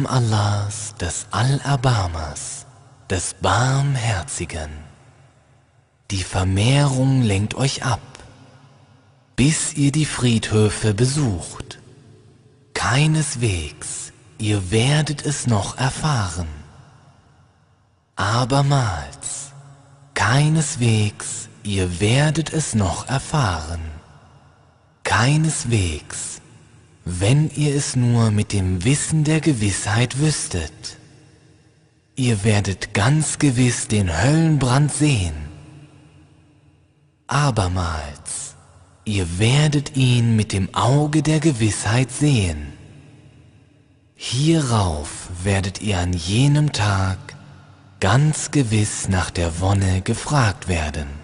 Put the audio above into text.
Namen Allahs, des Allerbarmers, des Barmherzigen. Die Vermehrung lenkt euch ab, bis ihr die Friedhöfe besucht. Keineswegs, ihr werdet es noch erfahren. Abermals, keineswegs, ihr werdet es noch erfahren. Keineswegs, wenn ihr es nur mit dem Wissen der Gewissheit wüsstet. Ihr werdet ganz gewiss den Höllenbrand sehen. Abermals, ihr werdet ihn mit dem Auge der Gewissheit sehen. Hierauf werdet ihr an jenem Tag ganz gewiss nach der Wonne gefragt werden.